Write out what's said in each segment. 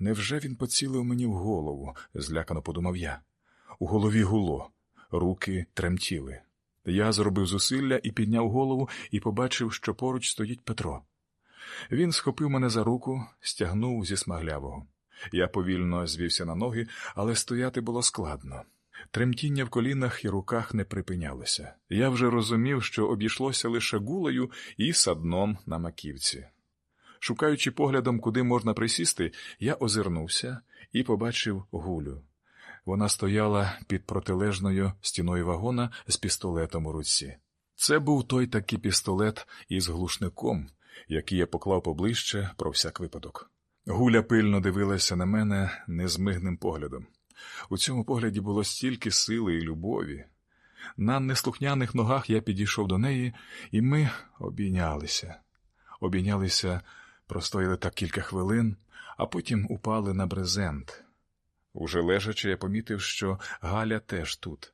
Невже він поцілив мені в голову? злякано подумав я. У голові гуло, руки тремтіли. Я зробив зусилля і підняв голову і побачив, що поруч стоїть Петро. Він схопив мене за руку, стягнув зі смаглявого. Я повільно звівся на ноги, але стояти було складно. Тремтіння в колінах і руках не припинялося. Я вже розумів, що обійшлося лише гулею і садном на маківці. Шукаючи поглядом, куди можна присісти, я озирнувся і побачив гулю. Вона стояла під протилежною стіною вагона з пістолетом у руці. Це був той такий пістолет із глушником, який я поклав поближче про всяк випадок. Гуля пильно дивилася на мене незмигним поглядом. У цьому погляді було стільки сили і любові. На неслухняних ногах я підійшов до неї, і ми обійнялися. Обійнялися, простояли так кілька хвилин, а потім упали на брезент. Уже лежачи, я помітив, що Галя теж тут.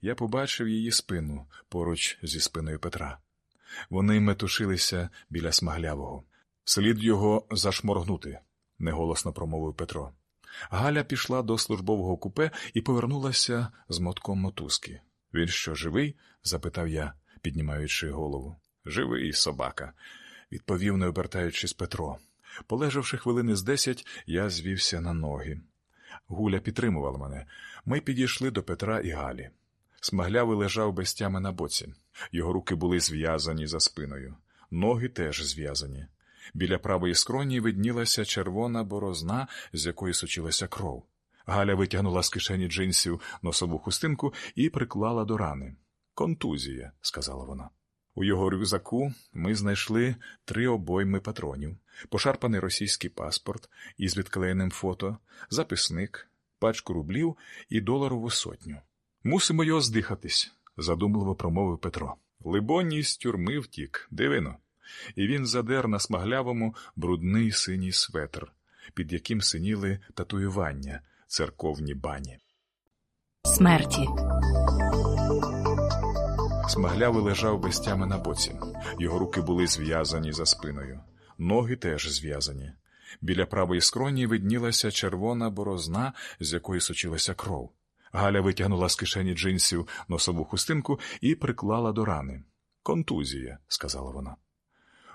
Я побачив її спину поруч зі спиною Петра. Вони метушилися біля смаглявого. Слід його зашморгнути, неголосно промовив Петро. Галя пішла до службового купе і повернулася з мотком мотузки. Він що, живий? запитав я, піднімаючи голову. Живий, собака, відповів, не обертаючись Петро. Полежавши хвилини з десять, я звівся на ноги. Гуля підтримувала мене. Ми підійшли до Петра і Галі. Смаглявий лежав без тями на боці. Його руки були зв'язані за спиною, ноги теж зв'язані. Біля правої скроні виднілася червона борозна, з якої сочилася кров. Галя витягнула з кишені джинсів носову хустинку і приклала до рани. Контузія, сказала вона. У його рюкзаку ми знайшли три обойми патронів, пошарпаний російський паспорт із відклеєним фото, записник, пачку рублів і доларову сотню. Мусимо його здихатись, задумливо промовив Петро. Либоній з тюрми втік, дивино. І він задер на смаглявому брудний синій светр, під яким синіли татуювання, церковні бані. Смерті. Смаглявий лежав без тями на боці. Його руки були зв'язані за спиною, ноги теж зв'язані. Біля правої скроні виднілася червона борозна, з якої сочилася кров. Галя витягнула з кишені джинсів носову хустинку і приклала до рани. Контузія, сказала вона.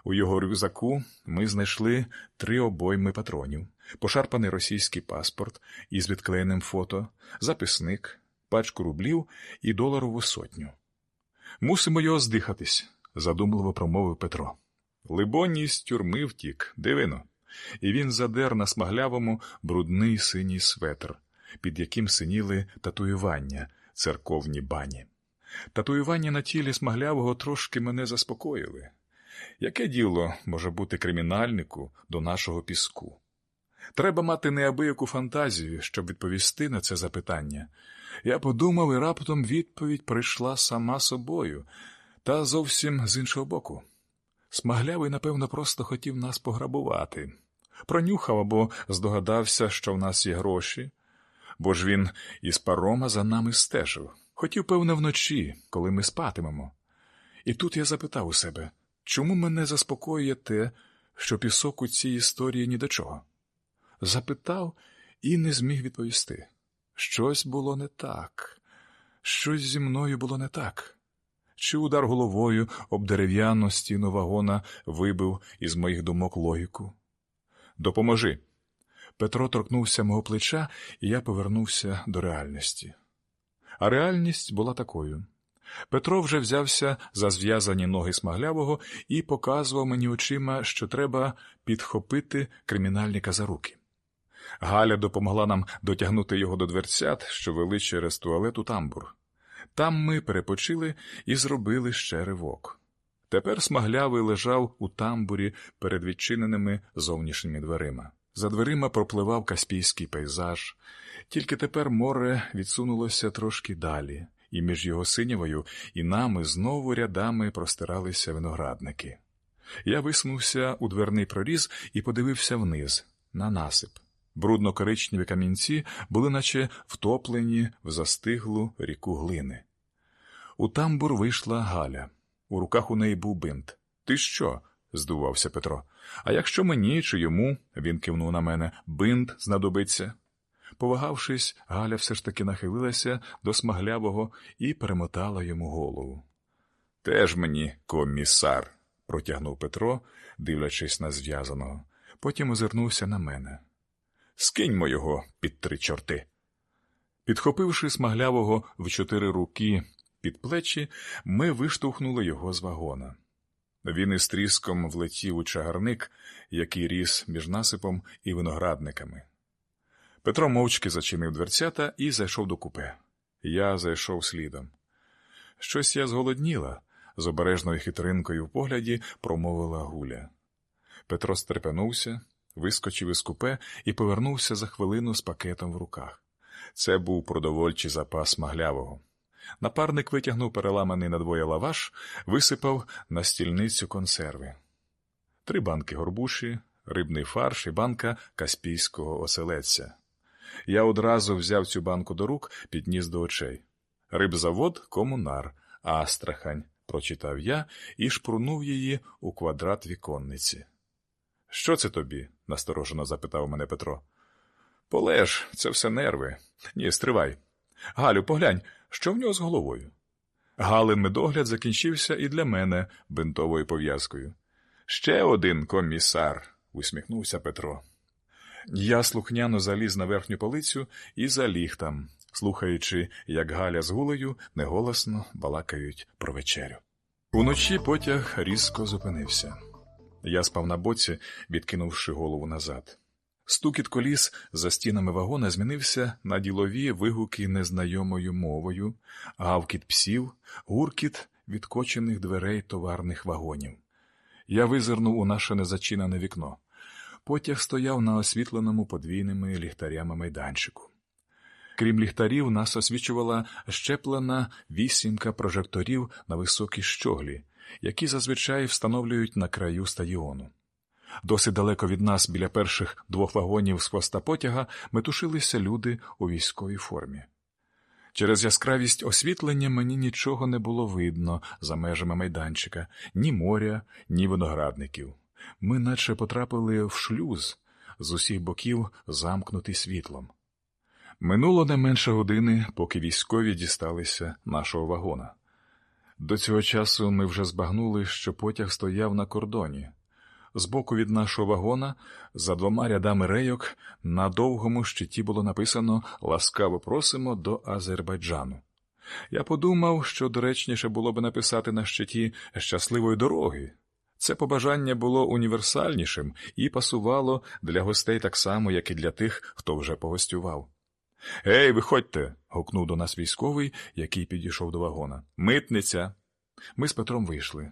У його рюкзаку ми знайшли три обойми патронів, пошарпаний російський паспорт із відклеєним фото, записник, пачку рублів і доларову сотню. Мусимо його здихатись, задумливо промовив Петро. Либоній з тюрми втік, дивино. І він задер на смаглявому брудний синій светр, під яким синіли татуювання, церковні бані. Татуювання на тілі смаглявого трошки мене заспокоїли. Яке діло може бути кримінальнику до нашого піску? Треба мати неабияку фантазію, щоб відповісти на це запитання. Я подумав, і раптом відповідь прийшла сама собою, та зовсім з іншого боку. Смаглявий, напевно, просто хотів нас пограбувати. Пронюхав або здогадався, що в нас є гроші, бо ж він із парома за нами стежив. Хотів, певне, вночі, коли ми спатимемо. І тут я запитав у себе, чому мене заспокоює те, що пісок у цій історії ні до чого? Запитав і не зміг відповісти. Щось було не так, щось зі мною було не так. Чи удар головою об дерев'яну стіну вагона вибив із моїх думок логіку? Допоможи. Петро торкнувся мого плеча, і я повернувся до реальності. А реальність була такою. Петро вже взявся за зв'язані ноги смаглявого і показував мені очима, що треба підхопити кримінальника за руки. Галя допомогла нам дотягнути його до дверцят, що вели через туалет у тамбур. Там ми перепочили і зробили ще ривок. Тепер смаглявий лежав у тамбурі перед відчиненими зовнішніми дверима. За дверима пропливав каспійський пейзаж, тільки тепер море відсунулося трошки далі, і між його синєвою і нами знову рядами простиралися виноградники. Я висунувся у дверний проріз і подивився вниз, на насип. Брудно-коричневі камінці були наче втоплені в застиглу ріку глини. У тамбур вийшла Галя. У руках у неї був бинт. Ти що? здивувався Петро. А якщо мені чи йому, він кивнув на мене, бинт знадобиться. Повагавшись, Галя все ж таки нахилилася до смаглявого і перемотала йому голову. Теж мені комісар, протягнув Петро, дивлячись на зв'язаного. Потім озирнувся на мене. Скиньмо його під три чорти. Підхопивши смаглявого в чотири руки під плечі, ми виштовхнули його з вагона. Він із тріском влетів у чагарник, який ріс між насипом і виноградниками. Петро мовчки зачинив дверцята і зайшов до купе. Я зайшов слідом. Щось я зголодніла, з обережною хитринкою в погляді промовила Гуля. Петро стрепенувся, вискочив із купе і повернувся за хвилину з пакетом в руках. Це був продовольчий запас маглявого. Напарник витягнув переламаний надвоє лаваш, висипав на стільницю консерви. Три банки горбуші, рибний фарш і банка каспійського оселедця. Я одразу взяв цю банку до рук, підніс до очей. Рибзавод комунар, Астрахань, прочитав я і шпурнув її у квадрат віконниці. Що це тобі? насторожено запитав мене Петро. Полеж, це все нерви. Ні, стривай. Галю, поглянь, що в нього з головою? Галин медогляд закінчився і для мене бинтовою пов'язкою. Ще один комісар, усміхнувся Петро. Я слухняно заліз на верхню полицю і заліг там, слухаючи, як Галя з гулею неголосно балакають про вечерю. Уночі потяг різко зупинився. Я спав на боці, відкинувши голову назад. Стукіт коліс за стінами вагона змінився на ділові вигуки незнайомою мовою, гавкіт псів, гуркіт відкочених дверей товарних вагонів. Я визирнув у наше незачинене вікно. Потяг стояв на освітленому подвійними ліхтарями майданчику. Крім ліхтарів, нас освічувала щеплена вісімка прожекторів на високій щоглі, які зазвичай встановлюють на краю стадіону. Досить далеко від нас, біля перших двох вагонів з хвоста потяга, метушилися люди у військовій формі. Через яскравість освітлення мені нічого не було видно за межами майданчика, ні моря, ні виноградників. Ми наче потрапили в шлюз, з усіх боків замкнутий світлом. Минуло не менше години, поки військові дісталися нашого вагона. До цього часу ми вже збагнули, що потяг стояв на кордоні. Збоку від нашого вагона, за двома рядами рейок, на довгому щиті було написано Ласкаво просимо до Азербайджану. Я подумав, що доречніше було би написати на щиті щасливої дороги. Це побажання було універсальнішим і пасувало для гостей так само, як і для тих, хто вже погостював. Гей, виходьте. гукнув до нас військовий, який підійшов до вагона. Митниця. Ми з Петром вийшли.